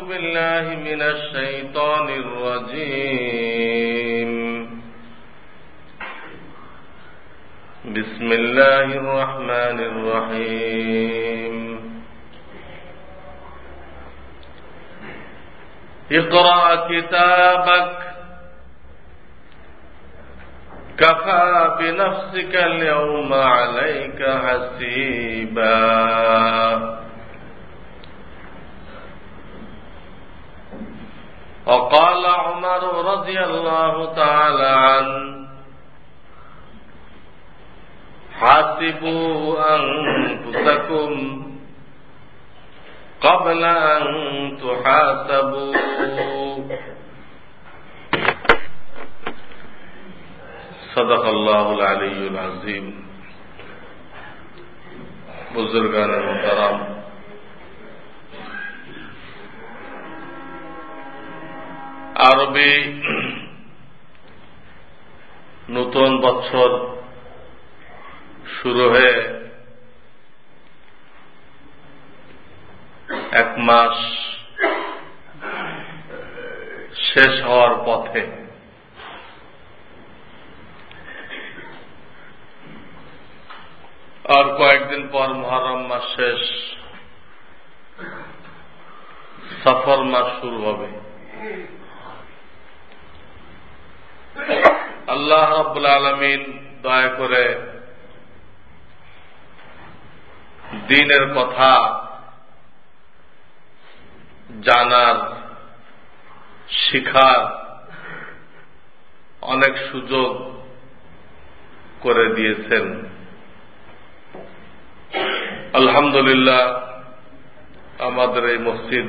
بالله من الشيطان الرجيم. بسم الله الرحمن الرحيم. اقرأ كتابك. كفى بنفسك اليوم عليك حسيبا. وقال عمر رضي الله تعالى عنه حاسبوا أنفسكم قبل أن تحاسبوا. صدق الله العلي العظيم بزرگان محترم আরবি নতুন বছর শুরু হয়ে এক মাস শেষ হওয়ার পথে আর কয়েকদিন পর মহরম মাস শেষ, সফর মাস শুরু হবে। আল্লাহ রব্বুল আলমিন দয়া করে দিনের কথা জানার, শিখার অনেক সুযোগ করে দিয়েছেন। আলহামদুলিল্লাহ আমাদের এই মসজিদ,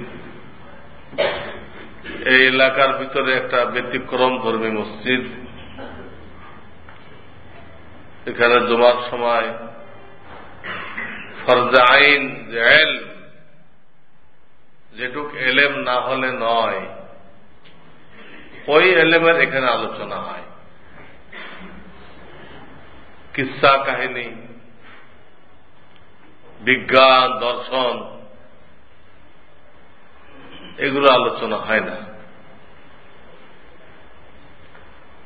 এই এলাকার ভিতরে একটা ব্যতিক্রম ধর্মী মসজিদ। এখানে জমার সময় ফরজা আইন এল, যেটুক এলেম না হলে নয়, ওই এলেমের এখানে আলোচনা হয়। কিসা কাহিনী, বিজ্ঞান, দর্শন, এগুলো আলোচনা হয় না।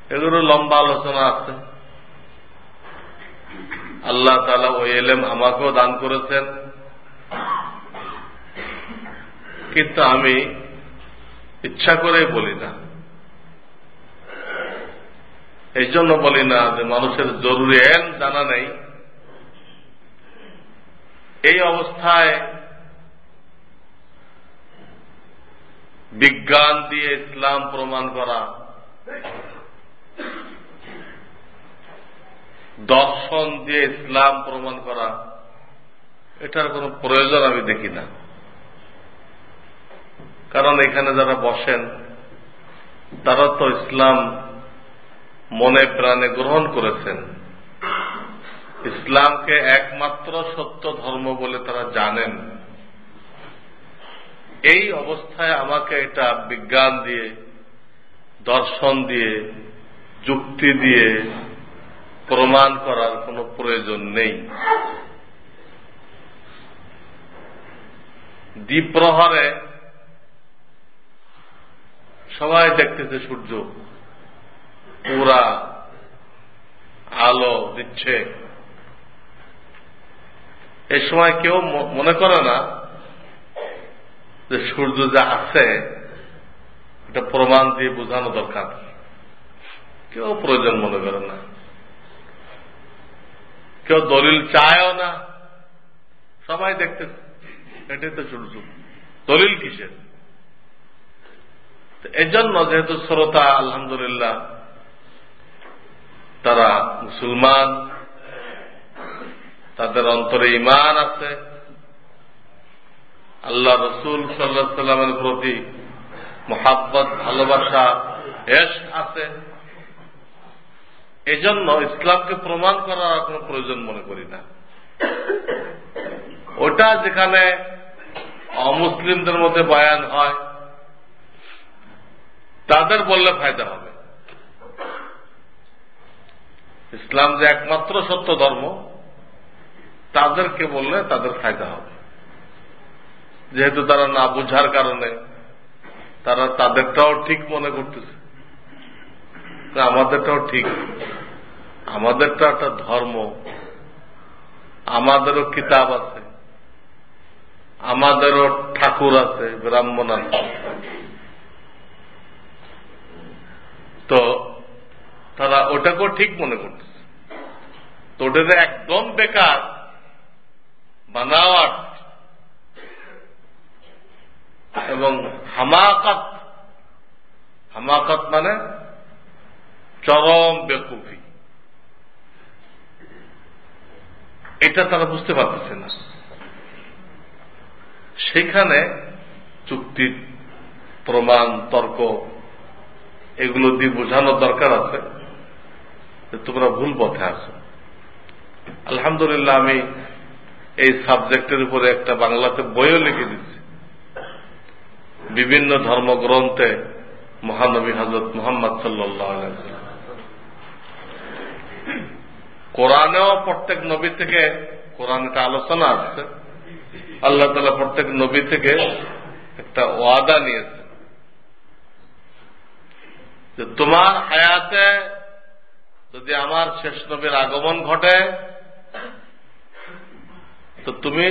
এগুলো লম্বা আলোচনা আছে। আল্লাহ তালা ওই এলেম আমাকেও দান করেছেন। কিন্তু আমি ইচ্ছা করেই বলি না। এই জন্য বলি না যে মানুষের জরুরি এল জানা নেই। এই অবস্থায় বিজ্ঞান দিয়ে ইসলাম প্রমাণ করা দর্শন দিয়ে ইসলাম প্রমাণ করা, এটার কোনো প্রয়োজন আমি দেখি না। কারণ এখানে যারা বসেন, তারা তো ইসলাম মনে প্রাণে গ্রহণ করেছেন। ইসলামকে একমাত্র সত্য ধর্ম বলে তারা জানেন। এই অবস্থায় আমাকে এটা বিজ্ঞান দিয়ে, দর্শন দিয়ে, যুক্তি দিয়ে প্রমাণ করার কোন প্রয়োজন নেই। দ্বীপ্রহরে সবাই দেখতেছে সূর্য। পুরা আলো দিচ্ছে। এ সময় কেউ মনে করে না যে সূর্য যা আছে, এটা প্রমাণ দিয়ে বোঝানো দরকার। কেউ প্রয়োজন মনে করে না। কেউ দলিল চায়ও না। সবাই দেখতে এটাই তো সূর্য দলিল কিসের? এজন্য যেহেতু শ্রোতা, আলহামদুলিল্লাহ, তারা মুসলমান, তাদের অন্তরে ইমান আছে। আল্লাহ রসুল সাল্লাহ সাল্লামের প্রতি মোহাব্বত, ভালোবাসা এস আছে। এজন্য ইসলামকে প্রমাণ করার কোন প্রয়োজন মনে করি না। ওটা যেখানে অমুসলিমদের মধ্যে বয়ান হয়, তাদের বললে ফায়দা হবে। ইসলাম যে একমাত্র সত্য ধর্ম, তাদেরকে বললে তাদের ফায়দা হবে। যেহেতু তারা না বুঝার কারণে, তারা তাদেরটাও ঠিক মনে করতেছে। আমাদেরটাও ঠিক। আমাদেরটা একটা ধর্ম। আমাদেরও কিতাব আছে। আমাদেরও ঠাকুর আছে, ব্রাহ্মণ আছে। তো তারা ওটাকেও ঠিক মনে করতেছে তো ওটা একদম বেকার, বানাওয়াট, এবং হামাকাত। হামাকাত মানে চরম বেকুফি। এটা তারা বুঝতে পারতেছে না। সেখানে চুক্তির প্রমাণ, তর্ক, এগুলো দিয়ে বোঝানোর দরকার আছে তোমরা ভুল পথে আছো। আলহামদুলিল্লাহ, আমি এই সাবজেক্টের উপরে একটা বাংলাতে বইও লিখে দিচ্ছি। বিভিন্ন ধর্মগ্রন্থে মহানবী হজরত মোহাম্মদ সাল্লাহ কোরআনেও প্রত্যেক নবী থেকে কোরআন একটা আলোচনা আসছে আল্লাহ তালা প্রত্যেক নবী থেকে একটা ওয়াদা নিয়েছে। যে তোমার হায়াতে যদি আমার শেষ নবীর আগমন ঘটে, তো তুমি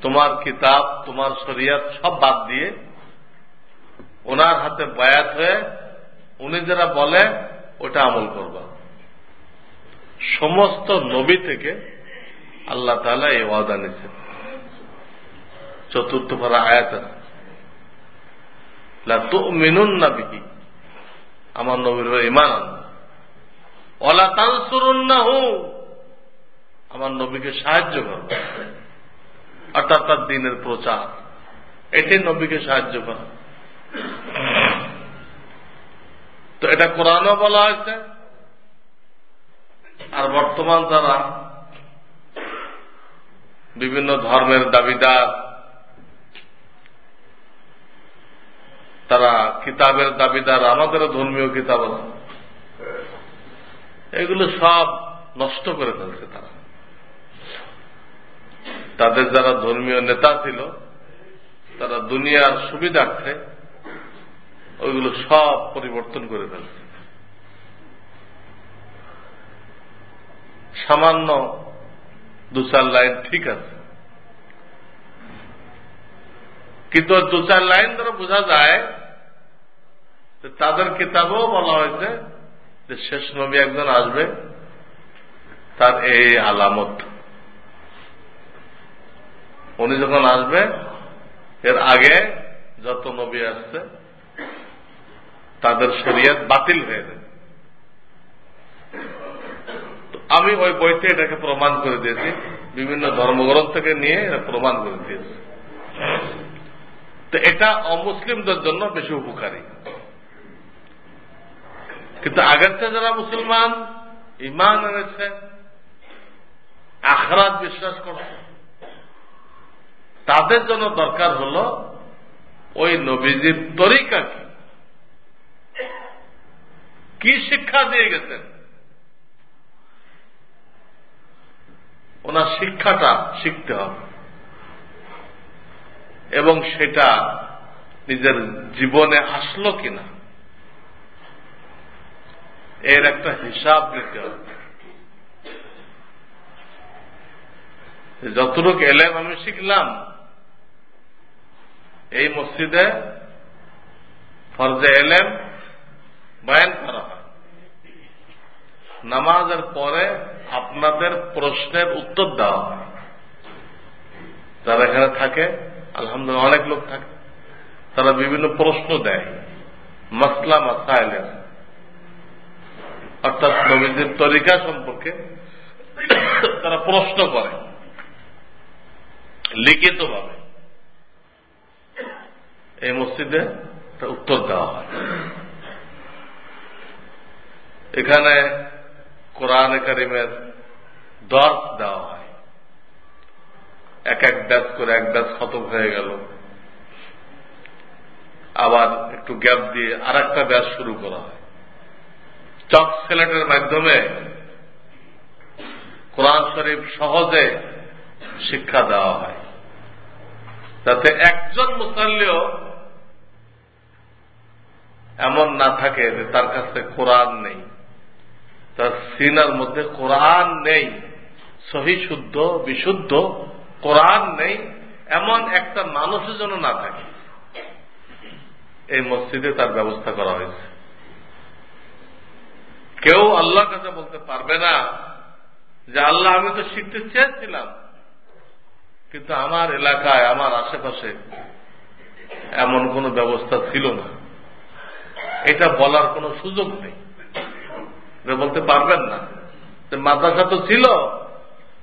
তোমার কিতাব, তোমার শরিয়াত সব বাদ দিয়ে ওনার হাতে বায়াত হয়ে উনি যারা বলে ওটা আমল করবা। সমস্ত নবী থেকে আল্লাহ তালা এই ওয়াদা নিছে চতুর্থ পারা আয়াত তো মিনুন না বিহি, আমার নবীর ইমান অলা তানসুরুন না হু আমার নবীকে সাহায্য করবে অর্থাৎ তার দিনের প্রচার, এটাই নবীকে সাহায্য করা। তো এটা কোরআনও বলা হয়েছে আর বর্তমান যারা বিভিন্ন ধর্মের দাবিদার, তারা কিতাবের দাবিদার, আমাদেরও ধর্মীয় কিতাব এগুলো সব নষ্ট করে ফেলছে তারা। তাদের যারা ধর্মীয় নেতা ছিল, তারা দুনিয়ার সুবিধার্থে ওইগুলো সব পরিবর্তন করে ফেলছে। সামান্য দু চার লাইন, ঠিক আছে। কিন্তু দু চার লাইন দ্বারা বোঝা যায় তাদের কিতাবেও বলা হয়েছে যে শেষ নবী একজন আসবে, তার এই আলামত। উনি যখন আসবে, এর আগে যত নবী আসছে, তাদের শরীয়ত বাতিল হয়ে যাবে। আমি ওই বইতে এটাকে প্রমাণ করে দিয়েছি। বিভিন্ন ধর্মগ্রন্থ থেকে নিয়ে এটা প্রমাণ করে দিয়েছি। তো এটা অমুসলিমদের জন্য বেশি উপকারী। কিন্তু আগের থেকে যারা মুসলমান ইমান এনেছে, আখরাত বিশ্বাস করছে, তাদের জন্য দরকার হল ওই নবীজির তরিকা কি? কি শিক্ষা দিয়ে গেছেন? ওনার শিক্ষাটা শিখতে হবে। এবং সেটা নিজের জীবনে আসলো কিনা, এর একটা হিসাব নিতে হবে। যতটুকু এলেম আমি শিখলাম, এই মসজিদে ফরজে এলেম বয়ান করা হয়। নামাজের পরে আপনাদের প্রশ্নের উত্তর দেওয়া হয়। যারা এখানে থাকে, আলহামদুলিল্লাহ অনেক লোক থাকে, তারা বিভিন্ন প্রশ্ন দেয়। মাসলা মাসাইলের। অর্থাৎ নবীদের তরিকা সম্পর্কে তারা প্রশ্ন করে। লিখিতভাবে। এই মসজিদে উত্তর দেওয়া হয়। এখানে কোরআন করিমের দর দেওয়া হয়। এক এক ব্যাস করে এক ব্যাস খতম হয়ে গেল। আবার একটু গ্যাপ দিয়ে আর একটা ব্যাস শুরু করা হয়। চক সিলেটের মাধ্যমে কোরআন শরীফ সহজে শিক্ষা দেওয়া হয়। যাতে একজন মুসাল্লিও এমন না থাকে যে তার কাছে কোরআন নেই। তার সিনার মধ্যে কোরআন নেই। সহি শুদ্ধ, বিশুদ্ধ কোরআন নেই। এমন একটা মানুষের জন্য না থাকে। এই মসজিদে তার ব্যবস্থা করা হয়েছে। কেউ আল্লাহর কাছে বলতে পারবে না যে, আল্লাহ, আমি তো শিখতে চেয়েছিলাম, কিন্তু আমার এলাকায়, আমার আশেপাশে এমন কোন ব্যবস্থা ছিল না। এটা বলার কোন সুযোগ নেই। বলতে পারবেন না। মাদ্রাসা তো ছিল,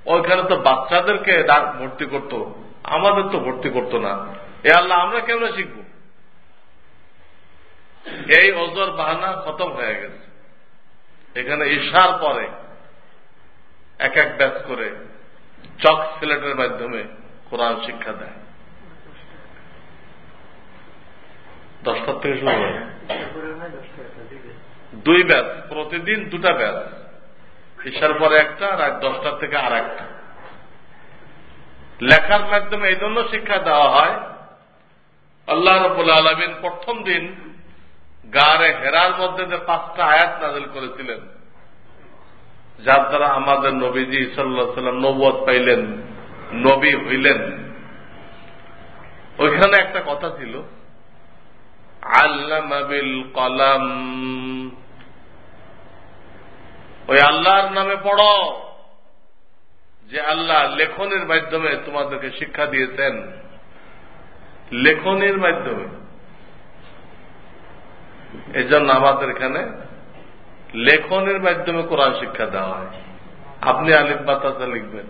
ওইখানে তো বাচ্চাদেরকে ভর্তি করত, আমাদের তো ভর্তি করত না। এ আল্লাহ, আমরা কেমন শিখব? এই অজর বাহানা খতম হয়ে গেছে। এখানে ঈশার পরে এক এক ব্যাচ করে চক সিলেটের মাধ্যমে কোরআন শিক্ষা দেয়। দশটার থেকে শুরু হয়। দুই ব্যাচ প্রতিদিন দুটা ব্যাচ ঈশার পরে একটা আর দশটার থেকে আর একটা লেখার মাধ্যমে এই জন্য শিক্ষা দেওয়া হয়, আল্লাহ রবুল্লা আলমিন প্রথম দিন গারে হেরার মধ্যে যে পাঁচটা আয়াত নাজিল করেছিলেন, যার দ্বারা আমাদের নবীজি সাল্লাহ সাল্লাম নবত পাইলেন, নবী হইলেন। ওইখানে একটা কথা ছিল আল্লামাবিল কলাম ওই আল্লাহর নামে পড়ো যে আল্লাহ লেখনের মাধ্যমে তোমাদেরকে শিক্ষা দিয়েছেন। লেখনের মাধ্যমে। এজন্য আমাদের এখানে লেখনের মাধ্যমে কোরআন শিক্ষা দেওয়া হয়। আপনি আলিফ বাতাসা লিখবেন।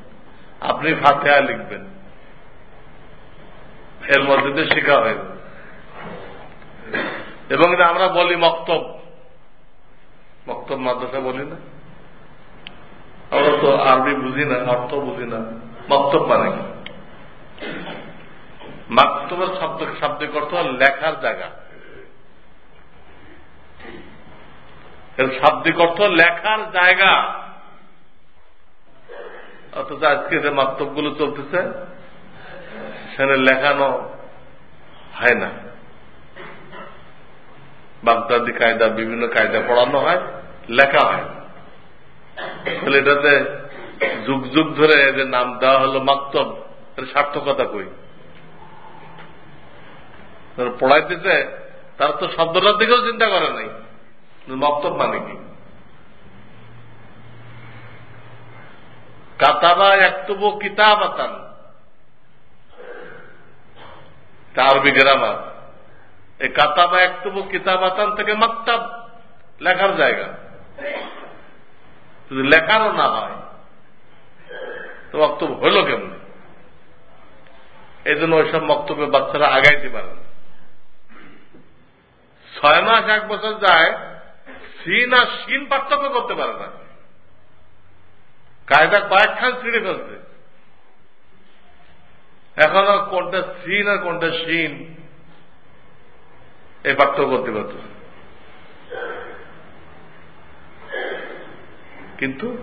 আপনি ফাতেহা লিখবেন। এর মধ্যে দিয়ে শেখা হয়ে। এবং আমরা বলি মক্তব। মক্তব মাদ্রাসা বলি না? আমরা তো আরবি বুঝি না, অর্থ বুঝি না, মক্তব মানে কি? মাক্তবের শব্দ, শাব্দিক অর্থ লেখার জায়গা। এর শাব্দিক অর্থ লেখার জায়গা। অথচ আজকে যে মাত্তবগুলো চলতেছে, সেখানে লেখানো হয় না। বাগদাদি কায়দা, বিভিন্ন কায়দা পড়ানো হয়, লেখা হয় তাহলে এটাতে যুগ যুগ ধরে যে নাম দেওয়া হলো মাক্তব সার্থকতা কই? পড়াইতেছে, তার তো শব্দটার দিকেও চিন্তা করে নাই। মক্তব মানে কি? কাতাবা একটুবো কিতাব আতান আরবি গ্রামার এই কাতাবা একটুবো কিতাব আতান থেকে মাক্তাব লেখার জায়গা। যদি লেখারও না হয়, তো বক্তব্য হইল কেমন? এই জন্য ওইসব বক্তব্যে বাচ্চারা আগাইতে পারে না। ছয় মাস, এক বছর যায়, সিন আর সিন পার্থক্য করতে পারে না। কায়দা কয়েকখান ছিঁড়ে ফেলছে। এখনও কোনটা সিন আর কোনটা সিন এই পার্থক্য করতে পারত কিন্তু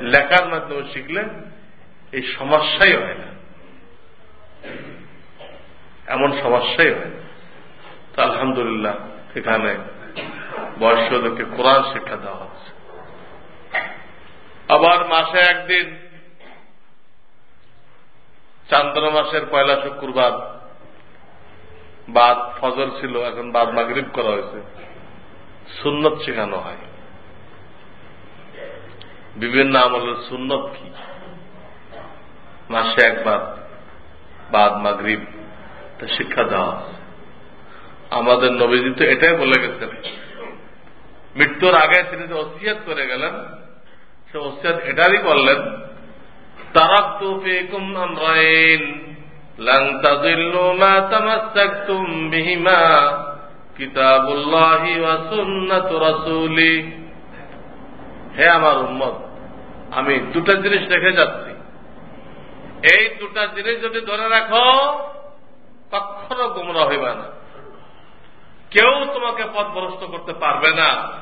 লেখার মাধ্যমে শিখলে এই সমস্যাই হয় না। এমন সমস্যাই হয়। না তো আলহামদুলিল্লাহ, এখানে বয়স্কদেরকে কোরআন শিক্ষা দেওয়া হচ্ছে। আবার মাসে একদিন, চান্দ্র মাসের পয়লা শুক্রবার, বাদ ফজর ছিল, এখন বাদ মাগরিব করা হয়েছে। সুন্নত শেখানো হয়। বিভিন্ন আমলের সুন্নত কি? মাসে একবার, বাদ মাগরিব, তা শিক্ষা দেওয়া আমাদের নবীজি তো এটাই বলে গেছেন। মৃত্যুর আগে তিনি যে অসিয়াত করে গেলেন, সে অসিয়াত এটারই করলেন তারাক্তু ফিকুম কিতাবুল্লাহি ওয়া সুন্নাতু হে আমার উম্মত, আমি দুটা জিনিস রেখে যাচ্ছি। এই দুটা জিনিস যদি ধরে রাখো, কখনো গুমরা হইবে না। কেউ তোমাকে পথভ্রষ্ট করতে পারবে না।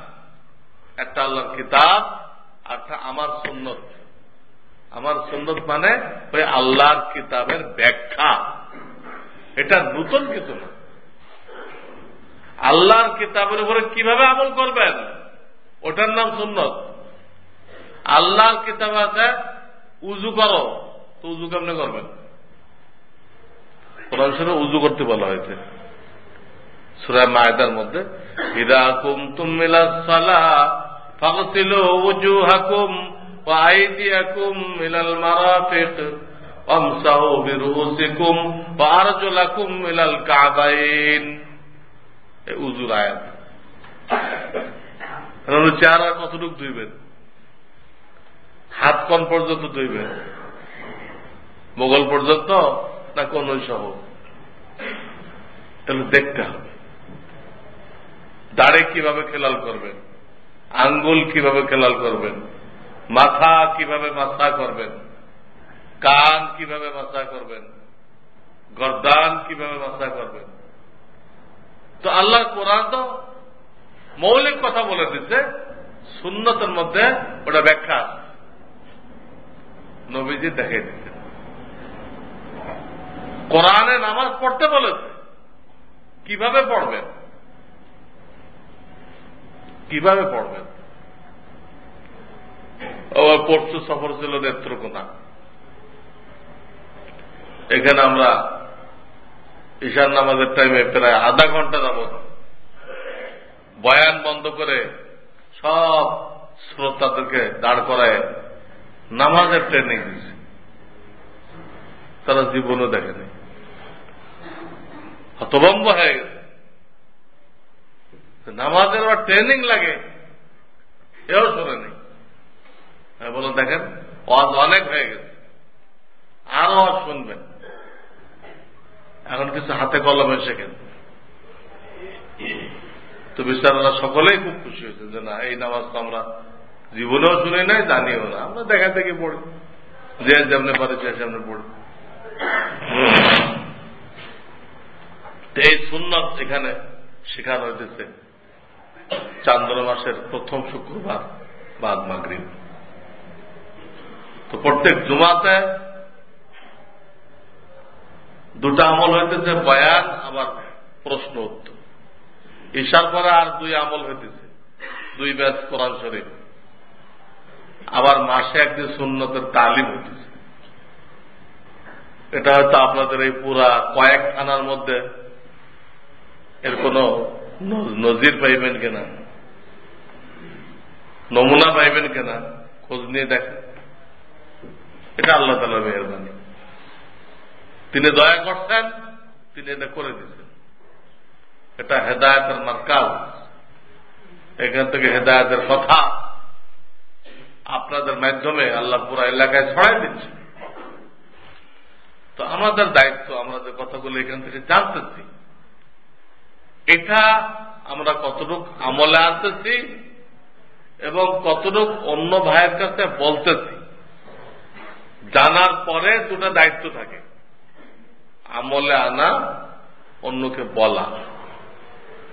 একটা আল্লাহর কিতাব, আর আমার সুন্নত। আমার সুন্নত মানে ওই আল্লাহর কিতাবের ব্যাখ্যা। এটা নতুন কিছু না। আল্লাহর কিতাবের উপরে কীভাবে আমল করবেন, ওটার নাম সুন্নত। আল্লাহর কিতাব আছে উজু করো তো উজু কেমনে করবেন কোরআন শুনে উজু করতে বলা হয়েছে সুরা মায়দার মধ্যে ইদা কুমতুম মিলা সালা ফাগসিলু উজুহাকুম ওয়া আইদিয়াকুম ইলাল মারাফিক وامسحوا برؤوسكم وارجلكم الى الكعبين উজুর আয়াত চেহারা কতটুকু ধুইবেন হাত কন পর্যন্ত ধুইবেন মোগল পর্যন্ত না কোন সহ তাহলে দেখতে হবে। দাড়ে কীভাবে খেলাল করবেন? আঙ্গুল কীভাবে খেলাল করবেন? মাথা কীভাবে মাথা করবেন? কান কীভাবে মাথা করবেন? গরদান কীভাবে মাথা করবেন? তো আল্লাহ কোরআন তো মৌলিক কথা বলে দিচ্ছে সুন্নতের মধ্যে ওটা ব্যাখ্যা নবীজি দেখে দিচ্ছে কোরআনে নামাজ পড়তে বলেছে। কীভাবে পড়বেন? কীভাবে পড়বেন? পরশু সফর ছিল নেত্রকোনা। এখানে আমরা ঈশান নামাজের টাইমে প্রায় আধা ঘণ্টা যাবত বয়ান বন্ধ করে সব শ্রোতাদেরকে দাঁড় করায় নামাজের ট্রেনিং দিচ্ছে তারা জীবনও দেখেনি হতভম্ব হয়ে গেছে। নামাজের আবার ট্রেনিং লাগে, এও শোনেনি বলো দেখেন, ওয়াজ অনেক হয়ে গেছে। আরও ওয়াজ শুনবেন। এখন কিছু হাতে কলমে শেখেন তো বিচারা সকলেই খুব খুশি হয়েছে যে, না, এই নামাজ তো আমরা জীবনেও শুনি নাই, জানিও না। আমরা দেখা দেখে পড়ি। যে যেমনি পারে সে সামনে পড়ি। এই সুন্নত এখানে শেখানো হইতেছে চান্দ্র মাসের প্রথম শুক্রবার বাদ মাগরিব। তো প্রত্যেক জুমাতে দুটা আমল হইতেছে, বয়ান আবার প্রশ্ন উত্তর। ঈশার পরে আর দুই আমল হইতেছে। দুই ব্যাস কোরআন শরীফ। আবার মাসে একদিন সুন্নতের তালিম হইতেছে। এটা হয়তো আপনাদের এই পুরা কয়েক থানার মধ্যে এর কোন নজির পাইবেন কিনা? নমুনা পাইবেন কিনা? খোঁজ নিয়ে দেখেন। এটা আল্লাহ তালা মেহরবানি। তিনি দয়া করছেন, তিনি এটা করে দিচ্ছেন এটা হেদায়তের মার্কাল এখান থেকে হেদায়তের কথা আপনাদের মাধ্যমে আল্লাহ পুরা এলাকায় ছড়াই দিচ্ছে। তো আমাদের দায়িত্ব আমরা যে কথাগুলো এখান থেকে জানতেছি। এটা আমরা কতটুক আমলে আনতেছি এবং কতটুক অন্য ভাইয়ের কাছে বলতেছি। জানার পরে দুটা দায়িত্ব থাকে। আমলে আনা, অন্যকে বলা।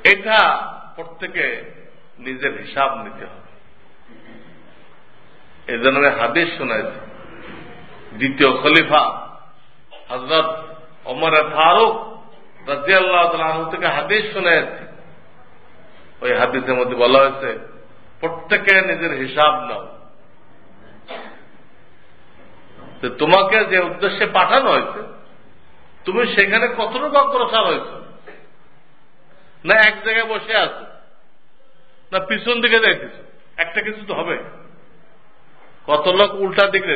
এটা প্রত্যেকে নিজের হিসাব নিতে হবে। এই জন্য হাদিস শোনাইছি দ্বিতীয় খলিফা হজরত ওমর ফারুক রাজিয়াল্লাহ থেকে হাদিস শুনে ওই হাদিসের মধ্যে বলা হয়েছে, প্রত্যেকে নিজের হিসাব নাও। তোমাকে যে উদ্দেশ্যে পাঠানো হয়েছে, তুমি সেখানে কতটুকু অগ্রসর হয়েছ? না এক জায়গায় বসে আছো? না পিছন দিকে যাইতেছ একটা কিছু তো হবে। কত লোক উল্টা দিকে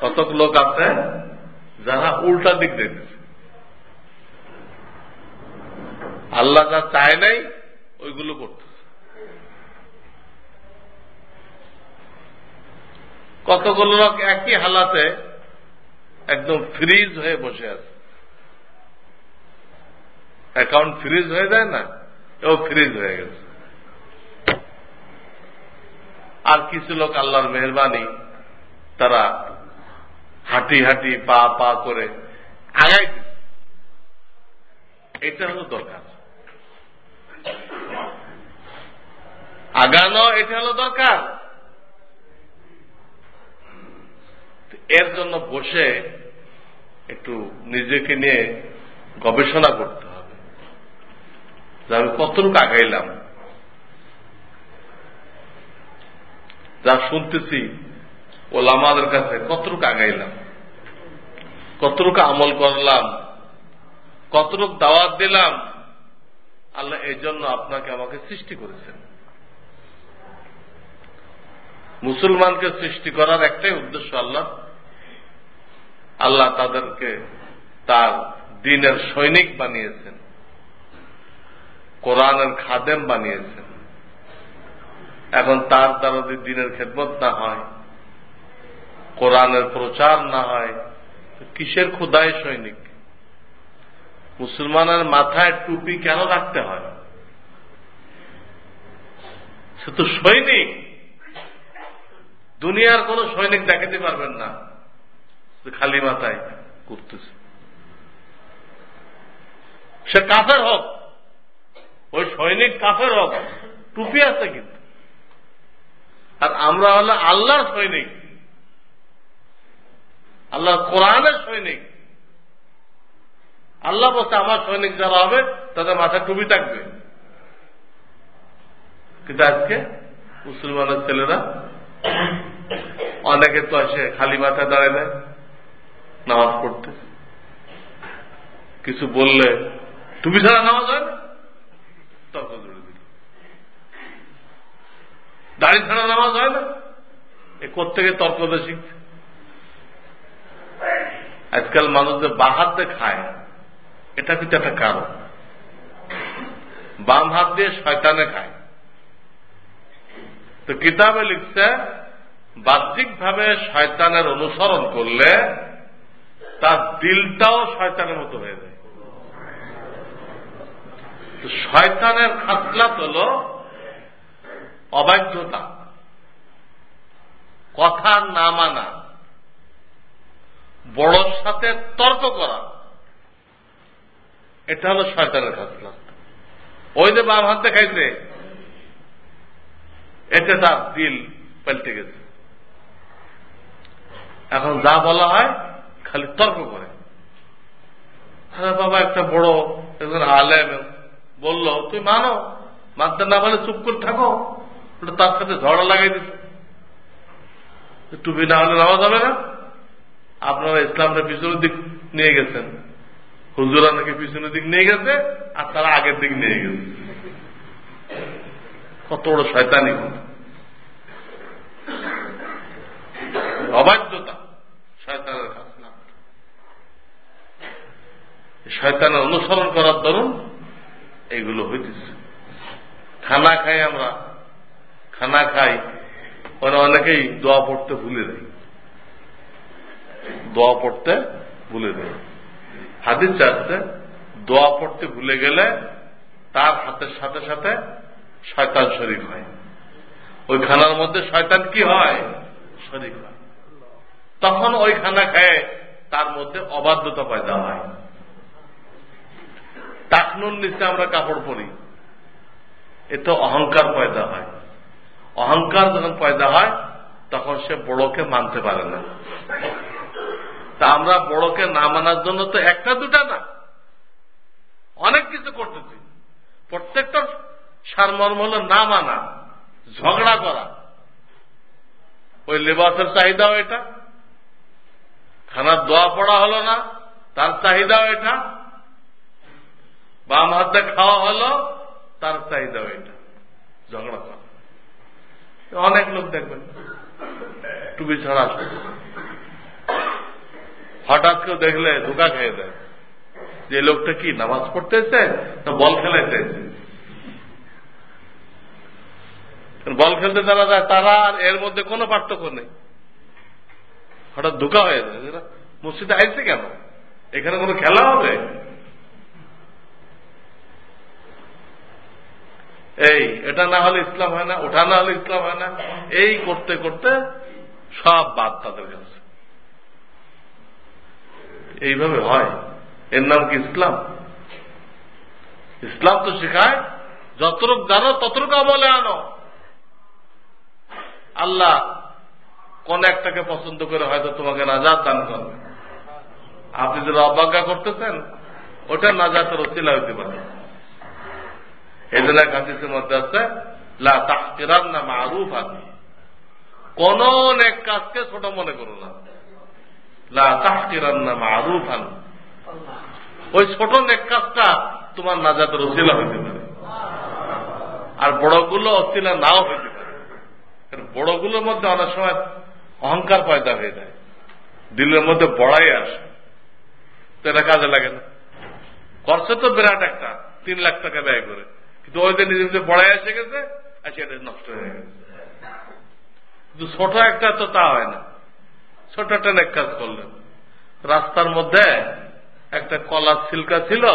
কত লোক আছে যারা উল্টা দিক দেখতেছে আল্লাহ যা চায় নাই, ওইগুলো করতেছে। কতগুলো লোক একই হালাতে একদম ফ্রিজ হয়ে বসে আছে। অ্যাকাউন্ট ফ্রিজ হয়ে যায় না, এও ফ্রিজ হয়ে গেছে। আর কিছু লোক আল্লাহর মেহরবানি, তারা হাঁটি হাঁটি পা পা করে আগাই এটা হলো দরকার। আগানো, এটা হলো দরকার। এর জন্য বসে একটু নিজেকে নিয়ে গবেষণা করতে হবে। যে আমি কতটুকু আগাইলাম যা শুনতেছি, ওলামাদের কাছে কতটুকু আগাইলাম? কতটুকু আমল করলাম? কতটুকু দাওয়াত দিলাম? আল্লাহ এই জন্য আপনাকে আমাকে সৃষ্টি করেছেন। মুসলমানকে সৃষ্টি করার একটাই উদ্দেশ্য আল্লাহ। আল্লাহ তাদেরকে তার দিনের সৈনিক বানিয়েছেন। কোরআনের খাদেম বানিয়েছেন। এখন তার দ্বারা যদি দিনের খেদমত না হয়, কোরআনের প্রচার না হয় কিসের ক্ষুদায় সৈনিক? মুসলমানের মাথায় টুপি কেন রাখতে হয়? সে তো সৈনিক। দুনিয়ার কোন সৈনিক দেখাতে পারবেন না। খালি মাথায় করতেছে সে কাফের হোক, ওই সৈনিক কাফের হোক, টুপি আছে কিন্তু। আর আমরা হলো আল্লাহর সৈনিক। আল্লাহ কোরআনের সৈনিক। আল্লাহ বলছে, আমার সৈনিক যারা হবে, তাদের মাথায় টুপি থাকবে। কিন্তু আজকে মুসলমানের ছেলেরা অনেকে তো আসে খালি মাথায় দাঁড়ায় দেয় নামাজ পড়তে। কিছু বললে, টুপি ছাড়া নামাজ হয় না? দিল দাড়ি ছাড়া নামাজ হয় না। এ কোথেকে তর্ক শিখছে আজকাল মানুষ যে বাহাত দিয়ে খায়, এটা কিন্তু একটা কারণ। বাম হাত দিয়ে শয়তানে খায়। তো কিতাবে লিখছে, বাহ্যিকভাবে শয়তানের অনুসরণ করলে তার দিলটাও শয়তানের মতো হয়ে যায়। শয়তানের খাসলাত হল অবাধ্যতা। কথা না মানা। বড়র সাথে তর্ক করা। এটা হলো শয়তানের খাসলাত ওই যে বাম হাত দেখাইছে এতে তার দিল পাল্টে গেছে। এখন যা বলা হয়, খালি তর্ক করে। হ্যাঁ বাবা, একটা বড় একজন আলেম বলল, তুই মানো? মানতে না পারলে চুপ করে থাকো। তার সাথে ঝড়া লাগাই দিত টুপি না হলে নেওয়া যাবে না। আপনারা ইসলামটা পিছনের দিক নিয়ে গেছেন। হুজুরা নাকি পিছনের দিক নিয়ে গেছে, আর তারা আগের দিক নিয়ে গেছে। কত বড় শয়তানি অবাধ্যতা শয়তানের কাছে শয়তানের অনুসরণ করার দরুন এগুলো হইতেছে। খানা খাই আমরা খানা খাই, ওরা অনেকেই দোয়া পড়তে ভুলে দেয় দোয়া পড়তে ভুলে দেয় হাদিস চাচ্ছে দোয়া পড়তে ভুলে গেলে তার হাতের সাথে সাথে শয়তান শরীর হয়। ওই খানার মধ্যে শয়তান কি হয়? শরীর হয়। তখন ওই খানা খায় তার মধ্যে অবাধ্যতা পয়দা হয়। টাকনুর নিচে আমরা কাপড় পরি। এতে অহংকার পয়দা হয়। অহংকার যখন পয়দা হয়, তখন সে বড়কে মানতে পারে না। তা আমরা বড়কে না মানার জন্য তো একটা দুটা না। অনেক কিছু করতেছি। প্রত্যেকটা সারমর্ম হল না মানা, ঝগড়া করা। ওই লেবাসের চাহিদাও এটা। খানার দোয়া পড়া হলো না, তার চাহিদাও এটা। বাম হাতে খাওয়া হলো, তার চাহিদাও এটা। ঝগড়া করা। অনেক লোক দেখবেন। টুপি ছাড়া হঠাৎ কেউ দেখলে ধোকা খেয়ে দেয়। যে লোকটা কি নামাজ পড়তেছে না বল খেলাইতেছে বল খেলতে যারা যায়, তারা আর এর মধ্যে কোনো পার্থক্য নেই। হঠাৎ ধোকা হয়ে যায়। মসজিদে আইছে কেন? এখানে কোনো খেলা হবে? এই, এটা না হলে ইসলাম হয় না, ওটা না হলে ইসলাম হয় না। এই করতে করতে সব বাদ তাদের কাছে। এইভাবে হয়। এর নাম কি ইসলাম? ইসলাম তো শেখায়, যতটুক জানো, ততটুকু আমলে আনো। আল্লাহ কোন একটাকে পছন্দ করে হয়তো তোমাকে নাজাদ দান করবে। আপনি যদি অবজ্ঞা করতেছেন ওটা নাজাতের অচিলা হইতে পারে। এই জন্য হাদিসের মধ্যে আছে না মারুফ আদি কোন এক কাজকে ছোট মনে করো না। ওই ছোট নেক কাজটা তোমার নাজাতের অচিলা হইতে পারে। আর বড়গুলো অচিলা নাও হইতে পারে। বড়গুলোর মধ্যে অনেক সময় অহংকার পয়দা হয়ে যায়। দিলের মধ্যে বড়াই আসে। তো এটা কাজে লাগে না। করছে তো বিরাট একটা, তিন লাখ টাকা ব্যয় করে। কিন্তু যে নিজে নিজে বড়াই এসে গেছে, আর সেটা নষ্ট হয়ে গেছে। কিন্তু ছোট একটা তো তা হয় না। ছোট একটা নেক কাজ করলেন। রাস্তার মধ্যে একটা কলার সিল্কা ছিল,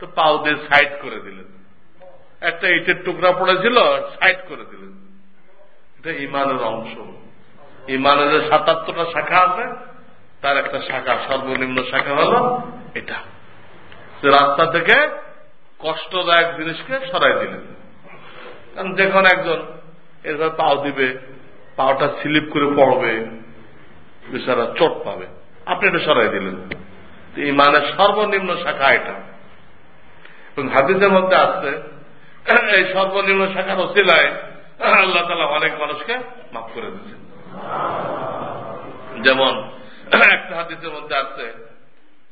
তো পাও দিয়ে সাইড করে দিলেন। একটা ইটের টুকরা পড়েছিল, সাইড করে দিলেন। এটা ইমানের অংশ। ইমানের যে সাতাত্তরটা শাখা আছে, তার একটা শাখা, সর্বনিম্ন শাখা হল এটা। রাস্তা থেকে কষ্টদায়ক জিনিসকে সরাই দিলেন। কারণ যে কোনো একজন, এরপর পাও দিবে, পাওটা স্লিপ করে পড়বে, বেচারা চোট পাবে। আপনি এটা সরাই দিলেন। ইমানের সর্বনিম্ন শাখা এটা। এবং হাদিসের মধ্যে আসছে এই সর্বনিম্ন শাখার ওসিলায় আল্লাহ তালা অনেক মানুষকে মাফ করে দিচ্ছেন যেমন একটা হাদিসের মধ্যে আছে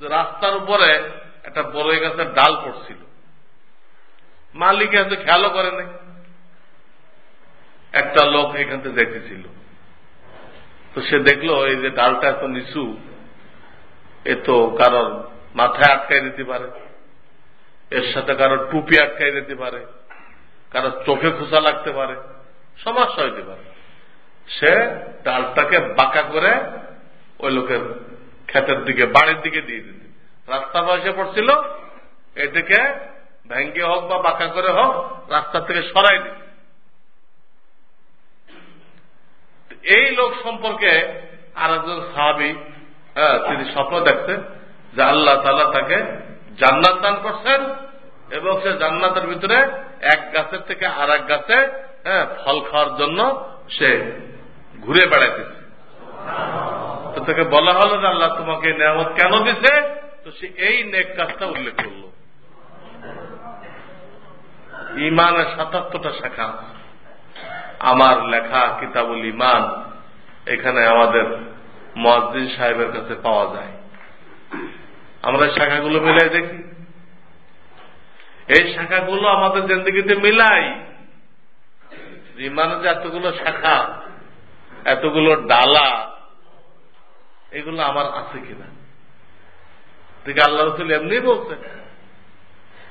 রাস্তার উপরে একটা বড়ই গাছের ডাল পড়ছিল। মালিক এত খেয়ালও করে নাই। একটা লোক এখান থেকে দেখতেছিল। তো সে দেখল, এই যে ডালটা এত নিচু, এ তো কারোর মাথায় আটকাই দিতে পারে, এর সাথে কারোর টুপি আটকাই দিতে পারে, কারোর চোখে খোসা লাগতে পারে, সমস্যা হইতে পারে। সে ডালটাকে বাঁকা করে ওই লোকের ক্ষেতের দিকে, বাড়ির দিকে দিয়ে দিতে রাস্তা বয়সে পড়ছিল, এটাকে ভেঙ্গে হোক বা বাঁকা করে হোক, রাস্তা থেকে সরাই দিতে এই লোক সম্পর্কে আর একজন সাহাবি হ্যাঁ তিনি স্বপ্ন দেখছেন যে আল্লাহ তালা তাকে জান্নাত দান করছেন এবং সে জান্নাতের ভিতরে এক গাছের থেকে আর এক গাছে হ্যাঁ ফল খাওয়ার জন্য সে ঘুরে বেড়াইতেছে। তো তাকে বলা হলো যে আল্লাহ তোমাকে নিয়ামত কেন দিছে? তো সে এই নেক কাজটা উল্লেখ করল। ইমানের সাতাত্তরটা শাখা। আমার লেখা কিতাবুল ইমান এখানে আমাদের মসজিদ সাহেবের কাছে পাওয়া যায়। আমরা শাখাগুলো মিলাই দেখি। এই শাখাগুলো আমাদের জিন্দগিতে মিলাই। ইমানের যে এতগুলো শাখা, এতগুলো ডালা, এগুলো আমার আছে কিনা? দেখে আল্লাহ রসুল এমনি বলছে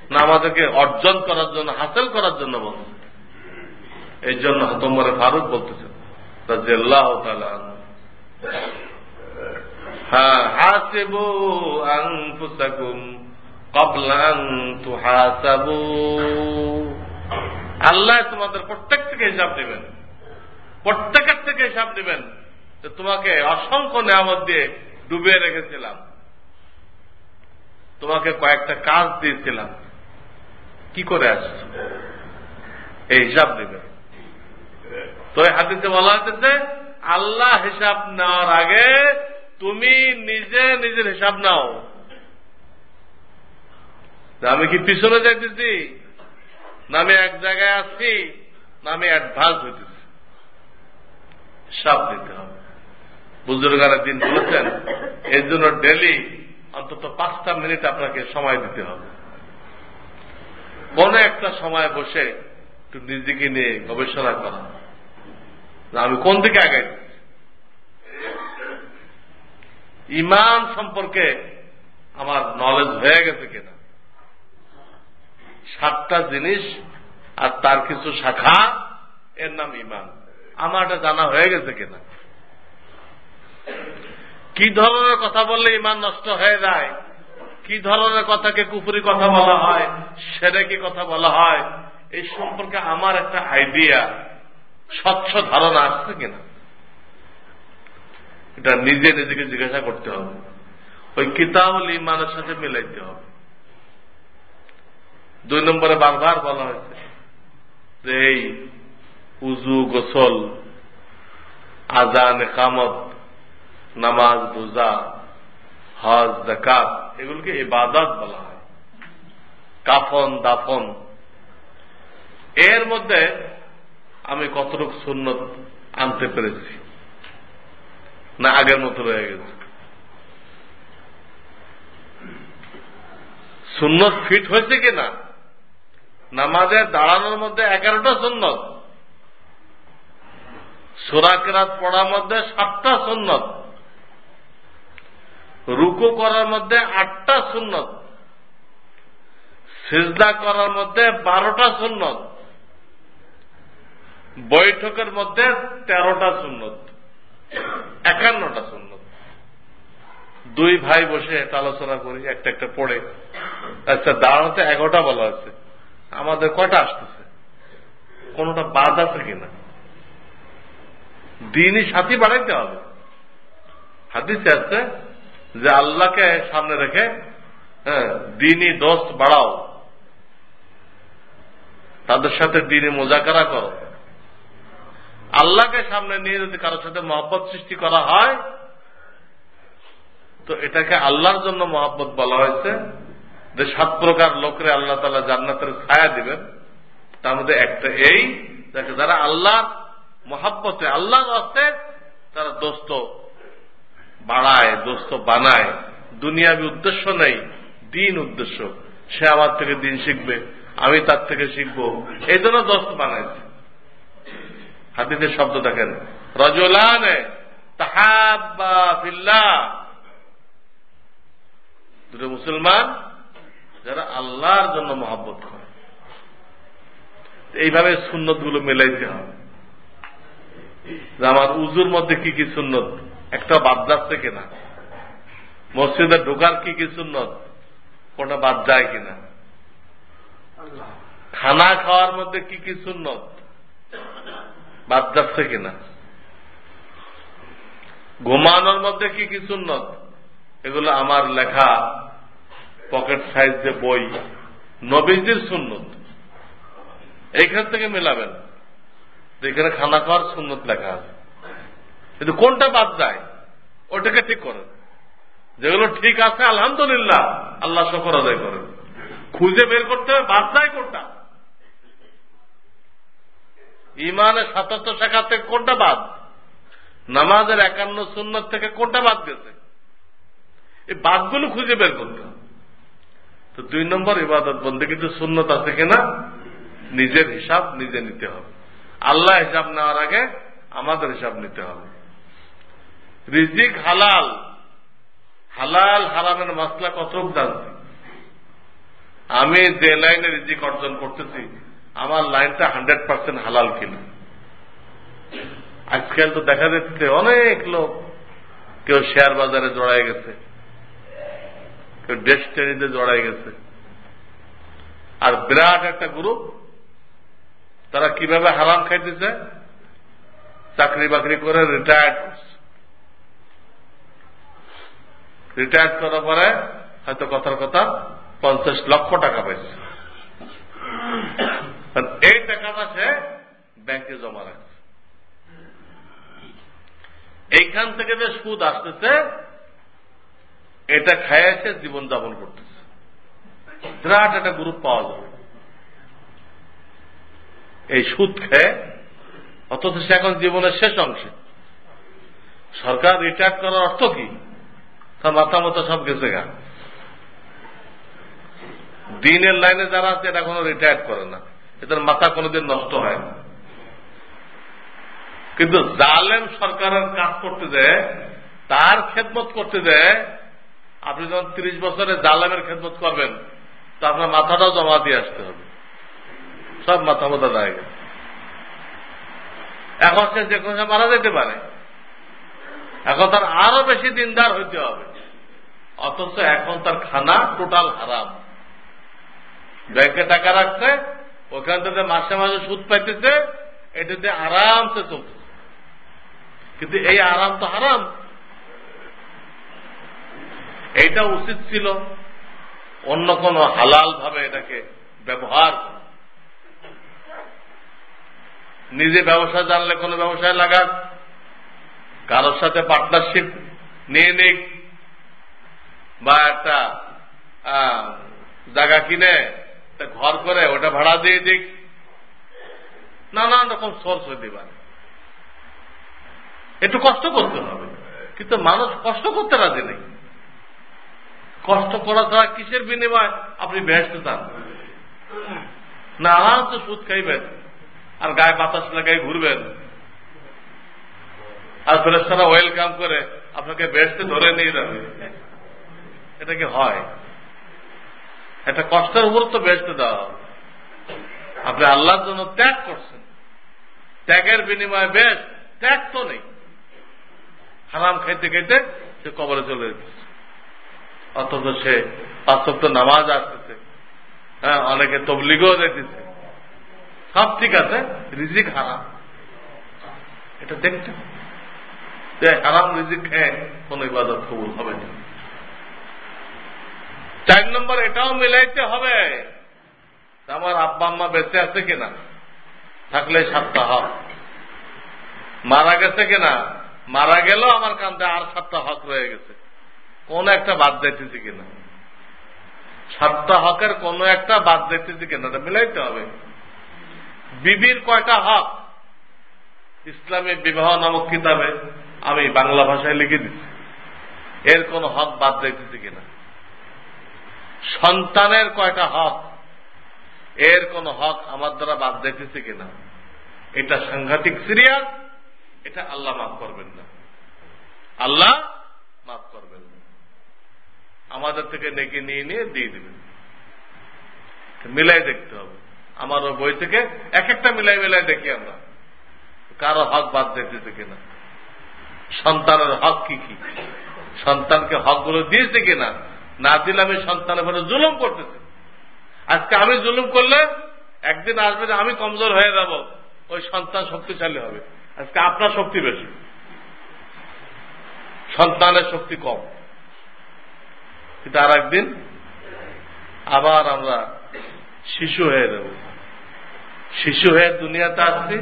না আমাদেরকে অর্জন করার জন্য, হাসিল করার জন্য বলছে। এই জন্য হতম্বরে ফারুক বলতেছেন রাজিয়াল্লাহ হ্যাঁ হাসিবু আনফুসাকুম কবলান তুহাসাবু। আল্লাহ তোমাদের প্রত্যেক থেকে হিসাব নেবেন প্রত্যেকের থেকে হিসাব নেবেন যে তোমাকে অসংখ্য নিয়ামত দিয়ে ডুবিয়ে রেখেছিলাম। তোমাকে কয়েকটা কাজ দিয়েছিলাম। কি করে আসছো এই হিসাব নেবেন তো হাদিসে বলা হচ্ছে আল্লাহ হিসাব নেওয়ার আগে তুমি নিজে নিজের হিসাব নাও। আমি কি পিছনে যাইতেছি? না আমি এক জায়গায় আছি? না আমি অ্যাডভান্স হইতেছি? হিসাব দিতে হবে। বুজুর্গারা দিন বলেছেন, এর জন্য ডেলি অন্তত পাঁচটা মিনিট আপনাকে সময় দিতে হবে। কোন একটা সময় বসে একটু নিজেকে নিয়ে গবেষণা করা। আমি কোন দিকে আগাই ইমান সম্পর্কে আমার নলেজ হয়ে গেছে কিনা? সাতটা জিনিস আর তার কিছু শাখা, এর নাম ইমান। আমার এটা জানা হয়ে গেছে কিনা? কি ধরনের কথা বললে ইমান নষ্ট হয়ে যায়? কি ধরনের কথাকে কুপুরি কথা বলা হয়? সেরে কি কথা বলা হয়? এই সম্পর্কে আমার একটা আইডিয়া স্বচ্ছ ধারণা আসছে কিনা? এটা নিজে নিজেকে জিজ্ঞাসা করতে হবে। ওই কিতাবুল ইমানের সাথে মিলাইতে হবে। দুই নম্বরে বারবার বলা হয়েছে যে এই উজু, গোসল, আজান কামত নামাজ রোজা হজ জাকাত এগুলোকে ইবাদত বলা হয়। কাফন, দাফন। এর মধ্যে আমি কতটুকু সুন্নত আনতে পেরেছি? না আগের মতো রয়ে গেছে। সুন্নত ফিট হয়েছে কিনা নামাজের দাঁড়ানোর মধ্যে এগারোটা সুন্নত। সোরাকেরাত পড়ার মধ্যে সাতটা সুন্নত। রুকু করার মধ্যে আটটা সুন্নত, সিজদা করার মধ্যে বারোটা সুন্নত, বৈঠকের মধ্যে তেরোটা সুন্নত, একান্নটা সুন্নত। দুই ভাই বসে একটা আলোচনা করি, একটা একটা পড়ে। আচ্ছা দাঁড়ানোতে এগারোটা বলা আছে আমাদের কয়টা আসতেছে? কোনটা বাদ আছে কিনা? দিনই সাথী বাড়াইতে হবে। হাদিসে আছে যে আল্লাহকে সামনে রেখে হ্যাঁ দিনই দোস্ত বাড়াও। তাদের সাথে দিনই মোজাকারা করো। আল্লাহকে সামনে নিয়ে যদি কারোর সাথে মহব্বত সৃষ্টি করা হয়, তো এটাকে আল্লাহর জন্য মহব্বত বলা হয়েছে। যে সাত প্রকার লোকরে আল্লাহ তালা জান্নাতের ছায়া দিবেন। তার মধ্যে একটা এই, যাকে যারা আল্লাহ মহাব্বতে, আল্লাহর অর্থে তারা দোস্ত বাড়ায়, দোস্ত বানায়। দুনিয়াবি উদ্দেশ্য নেই, দিন উদ্দেশ্য। সে আমার থেকে দিন শিখবে, আমি তার থেকে শিখব। এই জন্য দোস্ত বানাইছে। হাতিদের শব্দ দেখেন, রজলানে দুটো মুসলমান যারা আল্লাহর জন্য মহাব্বত করে। এইভাবে সুন্নতগুলো মেলাইতে হবে আমার উজুর মধ্যে কি কি সুন্নত? একটা বাদ যাচ্ছে কিনা? মসজিদে ঢোকার কি কি সুন্নত? কোনটা বাদ যায় কিনা? খানা খাওয়ার মধ্যে কি কি সুন্নত? বাদ যাচ্ছে কিনা? ঘুমানোর মধ্যে কি কি সুন্নত? এগুলো আমার লেখা পকেট সাইজ যে বই। নবীজির সুন্নত। এইখান থেকে মেলাবেন। এখানে খানা খাওয়ার সুন্নত লেখা আছে। কিন্তু কোনটা বাদ যায়? ওটাকে ঠিক করেন যেগুলো ঠিক আছে, আলহামদুলিল্লাহ, আল্লাহ শকর আদায় করেন। খুঁজে বের করতে হবে, বাদ যায় কোনটা? ইমানের সাতাত্তর শাখা থেকে কোনটা বাদ? নামাজের একান্ন সুন্নত থেকে কোনটা বাদ গেছে? এই বাদগুলো খুঁজে বের করতে তো দুই নম্বর ইবাদত বন্ধে কিন্তু সুন্নত আছে কিনা? নিজের হিসাব নিজে নিতে হবে। আল্লাহ হিসাব নেওয়ার আগে আমাদের হিসাব নিতে হবে। রিজিক হালাল। হালাল, হারামের মাসলা কত জানছি আমি যে লাইনে রিজিক অর্জন করতেছি, আমার লাইনটা হান্ড্রেড পার্সেন্ট হালাল কিনা? আজকাল তো দেখা যাচ্ছে অনেক লোক, কেউ শেয়ার বাজারে জড়াই গেছে, কেউ ডেস্টিনিতে জড়াই গেছে। আর বিরাট একটা গ্রুপ তারা কীভাবে হারাম খাইতেছে চাকরি বাকরি করে রিটায়ার্ড করছে। রিটায়ার্ড করার পরে হয়তো কথার কথা পঞ্চাশ লক্ষ টাকা পাইছে। এই টাকাটা সে ব্যাংকে জমা রাখছে। এইখান থেকে যে সুদ আসতেছে, এটা খায় এসে জীবনযাপন করতেছে। বিরাট একটা গ্রুপ পাওয়া যাবে এই সুদ খেয়ে, অথচ সে এখন জীবনের শেষ অংশে। সরকার রিটায়ার করার অর্থ কি? তার মাথা মতো সব গেছে গা। দিনের লাইনে যারা আছে এটা কোনো রিটায়ার করে না। এদের মাথা কোনোদিন নষ্ট হয় না। কিন্তু জালেম সরকারের কাজ করতে দেয়, তার খেদমত করতে দেয়, আপনি যখন ত্রিশ বছরে জালেমের খেদমত করবেন, তো আপনার মাথাটাও জমা দিয়ে আসতে হবে। সব মাথা মাথা দেয় এখন সে যে কোনো মারা যেতে পারে। এখন তার আরও বেশি দিনদার হইতে হবে। অথচ এখন তার খানা টোটাল হারাম। ব্যাংকে টাকা রাখছে, ওখান থেকে মাসে মাসে সুদ পাইতেছে, এটাতে আরামসে চলতেছে। কিন্তু এই আরাম তো হারাম। এইটা উচিত ছিল অন্য কোন হালাল ভাবে এটাকে ব্যবহার নিজে ব্যবসা জানলে কোনো ব্যবসায় লাগাক কারোর সাথে পার্টনারশিপ নিয়ে নিক বা একটা জায়গা কিনে ঘর করে ওটা ভাড়া দিয়ে দিক। নানান রকম সোর্স হইতে পারে। একটু কষ্ট করতে হবে, কিন্তু মানুষ কষ্ট করতে রাজি নেই। কষ্ট করা ছাড়া কিসের বিনিময়? আপনি বেহেস্ত চান না, আরামসে সুদ খাইবেন, আর গায়ে বাতাস লাগাই ঘুরবেন। আর ফেরেস্তারা ওয়েলকাম করে আপনাকে বেহেস্তে ধরে নিয়ে যাবে। এটা কি হয়? একটা কষ্টের উপর তো বেহেস্তে দেওয়া আপনি আল্লাহর জন্য ত্যাগ করছেন। ত্যাগের বিনিময়ে বেশ ত্যাগ তো নেই। হারাম খাইতে খাইতে সে কবরে চলে যেতেছে অথচ সে পাঁচক্ত নামাজ আসতেছে। হ্যাঁ অনেকে তবলিগও দিতেছে সব ঠিক আছে, রিজিক হারাম। এটা দেখতে হারাম রিজিক খেয়ে কোন ইবাদত কবুল হবে না। চার নম্বর, এটাও মিলাইতে হবে আমার আব্বা আম্মা বেঁচে আছে কিনা। থাকলে সাতটা হক। মারা গেছে কিনা? মারা গেল আমার কান্দে আর সাতটা হক রয়ে গেছে। কোন একটা বাদ যাইতেছি কিনা? সাতটা হকের কোন একটা বাদ যাইতেছি কিনা? মিলাইতে হবে। বিবির কয়টা হক? ইসলামী বিবাহ নামক কিতাবে আমি বাংলা ভাষায় লিখে দিচ্ছি এর কোন হক বাদ যাইতেছি কিনা? সন্তানের কয়টা হক? এর কোন হক আমার দ্বারা বাদ যাইতেছে কিনা? এটা সাংঘাতিক সিরিয়াস এটা আল্লাহ মাফ করবেন না। আল্লাহ মাফ করবেন না। আমাদের থেকে নেকি নিয়ে নিয়ে দিয়ে দিবেন। মিলাই দেখতে হবে। আমার বই থেকে এক একটা মিলাই মিলাই দেখি আমরা। কারও হক বাদ দেখতেছে কিনা? সন্তানের হক কি কি? সন্তানকে হকগুলো দিয়েছে কিনা? না দিলে আমি সন্তানের উপরে জুলুম করতেছি। আজকে আমি জুলুম করলে একদিন আসবে যে আমি কমজোর হয়ে যাব, ওই সন্তান শক্তিশালী হবে। আজকে আপনার শক্তি বেশি। সন্তানের শক্তি কম। কিন্তু আর একদিন আবার আমরা শিশু হয়ে যাব। শিশু হয়ে দুনিয়াতে আসছি,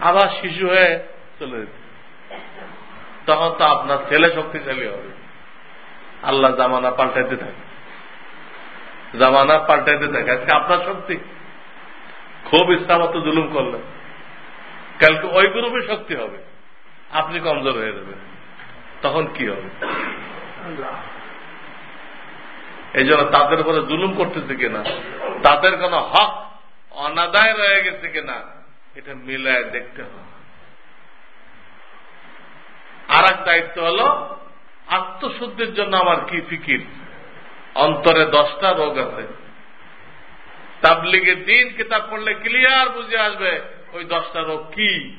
আবার শিশু হয়ে চলে যেতে। তখন তো আপনার ছেলে শক্তিশালী হবে। আল্লাহ জামানা পাল্টাইতে থাকে। জামানা পাল্টাইতে থাকে। আজকে আপনার শক্তি। খুব ইচ্ছা মতো জুলুম করলেন। কালকে ওই গ্রুপে শক্তি হবে। আপনি কমজোর হয়ে যাবেন। তখন কি হবে? এই জন্য তাদের উপরে জুলুম করতেছে কিনা? তাদের কোন হক অনাদায় রয়ে গেছে কিনা? এটা মিলায় দেখতে হবে। আর এক দায়িত্ব হল আত্মশুদ্ধির জন্য আমার কি ফিকির? অন্তরে দশটা রোগ আছে। তাবলিগে দিন কিতাব পড়লে ক্লিয়ার বুঝে আসবে ওই দশটা রোগ কি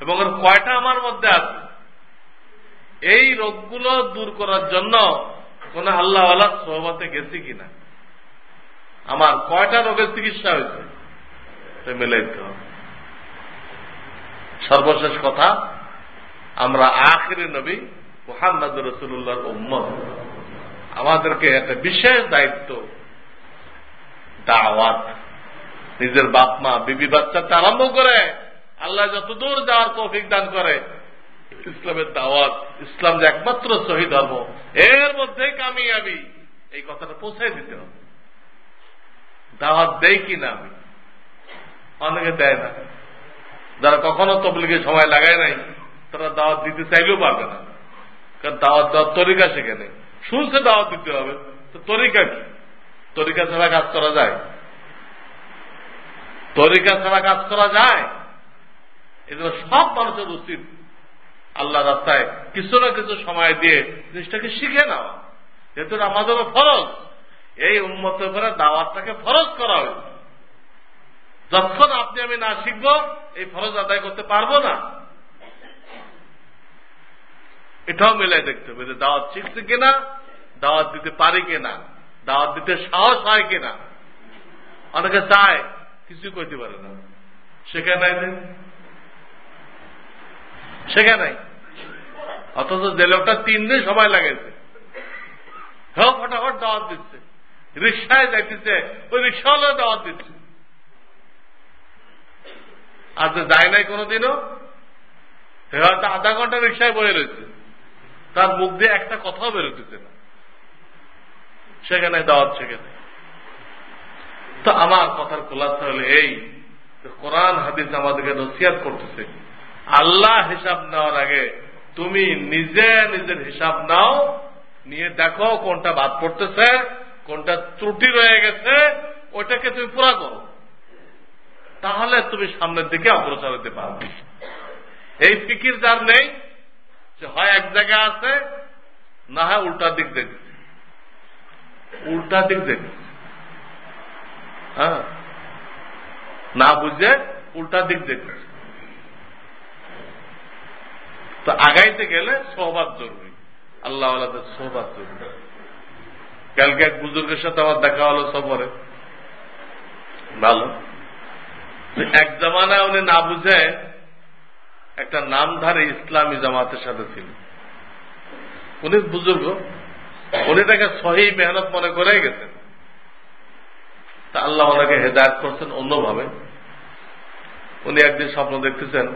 এবং ওর কয়টা আমার মধ্যে আছে। এই রোগগুলো দূর করার জন্য কোন আল্লাহ সহবাতে গেছি কিনা? আমার কয়টা রোগের চিকিৎসা হয়েছে? সর্বশেষ কথা আমরা আখিরি নবী মোহাম্মদ রসুল্লাহর উম্মত। আমাদেরকে একটা বিশেষ দায়িত্ব, দাওয়াত। নিজের বাপ মা বিবি বাচ্চাতে আরম্ভ করে আল্লাহ যতদূর যাওয়ার তৌফিক দান করে ইসলামের দাওয়াত। ইসলাম যে একমাত্র শহীদ ধর্ম এর মধ্যেই কামিয়াবি। এই কথাটা পৌঁছে দিতে হবে। দাওয়াত দেয় কি না আমি? অনেকে দেয় না। যারা কখনো তবলিগে সময় লাগায় নাই তারা দাওয়াত দিতে চাইলেও পারবে না। কারণ দাওয়াত দেওয়ার তরিকা সেখানে। শুনছে দাওয়াত দিতে হবে, তো তরিকা কি? তরিকা ছাড়া কাজ করা যায়? তরিকা ছাড়া কাজ করা যায়? এগুলো সব মানুষের উচিত আল্লাহ রাস্তায় কিছু না কিছু সময় দিয়ে জিনিসটাকে শিখে নাও যেহেতু আমাদেরও ফরজ, এই উন্মতের উপরে দাওয়াতটাকে ফরজ করা হয়েছে। যতক্ষণ আপনি আমি না শিখব, এই ফরজ আদায় করতে পারব না। এটাও মিলাই দেখতে হবে যে দাওয়াত শিখছে কিনা, দাওয়াত দিতে পারি কিনা, দাওয়াত দিতে সাহস হয় কিনা। অনেকে চায় কিছু করতে পারে না। শেখা নাই নাই? অথচ যে লোকটা তিন দিন সময় লাগাইছে হ্যাঁ ফটাফট দাওয়াত দিচ্ছে, রিক্সায় যাইতেছে, ওই রিক্সাওয়ালা দাওয়াত দিচ্ছে। আর যে যায় নাই কোনোদিনও হয়তো আধা ঘণ্টা রিক্সায় বয়ে রয়েছে। তার মুখ দিয়ে একটা কথাও বেরোতেছে না। সেখানে দাওয়াত, সেখানে। তো আমার কথার খোলাসা হলে এই কোরআন, হাদিস আমাদেরকে নসিয়াত করতেছে। আল্লাহ হিসাব নেওয়ার আগে তুমি নিজে নিজের হিসাব নাও, নিয়ে দেখো কোনটা বাদ পড়তেছে, কোনটা ত্রুটি রয়ে গেছে, ওইটাকে তুমি পুরা করো। তাহলে তুমি সামনের দিকে অগ্রসর হতে পারবে। এই ফিকির যার নেই যে হয় এক জায়গায় আছে, না হয় উল্টা দিক দেখছে উল্টা দিক দেখছে হ্যাঁ? না বুঝে উল্টা দিক দেখছে তো আগাইতে গেলে সোহবাদ জরুরি। আল্লাহ আল্লাহদের সোহবাদ জরুরি। কালকে এক বুজুর্গের সাথে আমার দেখা হলো সফরে। ভালো। এক জামানায় উনি না বুঝে একটা নামধারী ইসলামী জামাতের সাথে ছিল। উনি বুজুর্গ, উনি তাকে সহি মেহনত মনে করে গেছেন। তা আল্লাহ ওনাকে হেদায়ত করছেন অন্যভাবে। উনি একদিন স্বপ্ন দেখতেছেন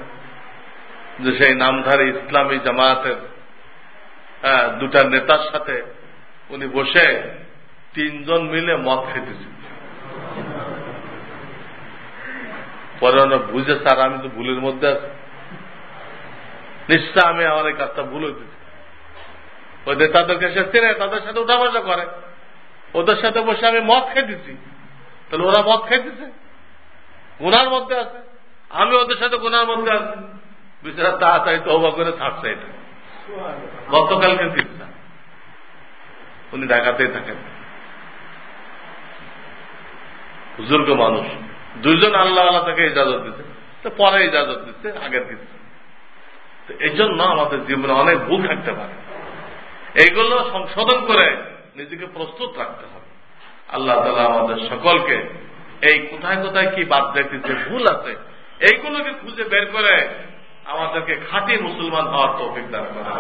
যে সেই নামধারী ইসলামী জামায়াতের দুটা নেতার সাথে উনি বসে তিনজন মিলে মদ খেতেছেন পরে ওনার বুঝে, স্যার, আমি তো ভুলের মধ্যে আছি। নিশ্চয় আমি আমার এই কাজটা ভুল হইতেছি। ওদের তাদেরকে সে চেনে, তাদের সাথে উঠা বসা করে। ওদের সাথে বসে আমি মদ খাইতেছি তাহলে ওরা মদ খাইতেছে গুনার মধ্যে আছে। আমি ওদের সাথে গুনার মধ্যে আছি। বিচারা তাড়াতাড়ি তহবা করে ছাড়ছে এটা। গতকালকে চিন্তা উনি ঢাকাতেই থাকেন। বুজুর্গ মানুষ। দুইজন আল্লাহ আল্লাহ তাকে ইজাজত দিচ্ছে তো পরে ইজাজত দিচ্ছে আগের দিচ্ছে এই জন্য আমাদের জীবনে অনেক ভুল থাকতে পারে। এইগুলো সংশোধন করে নিজেকে প্রস্তুত রাখতে হবে। আল্লাহ তালা আমাদের সকলকে এই কোথায় কোথায় কি বাদ দেখতেছে ভুল আছে, এইগুলোকে খুঁজে বের করে আমাদেরকে খাঁটি মুসলমান হওয়ার তৌফিক দান করা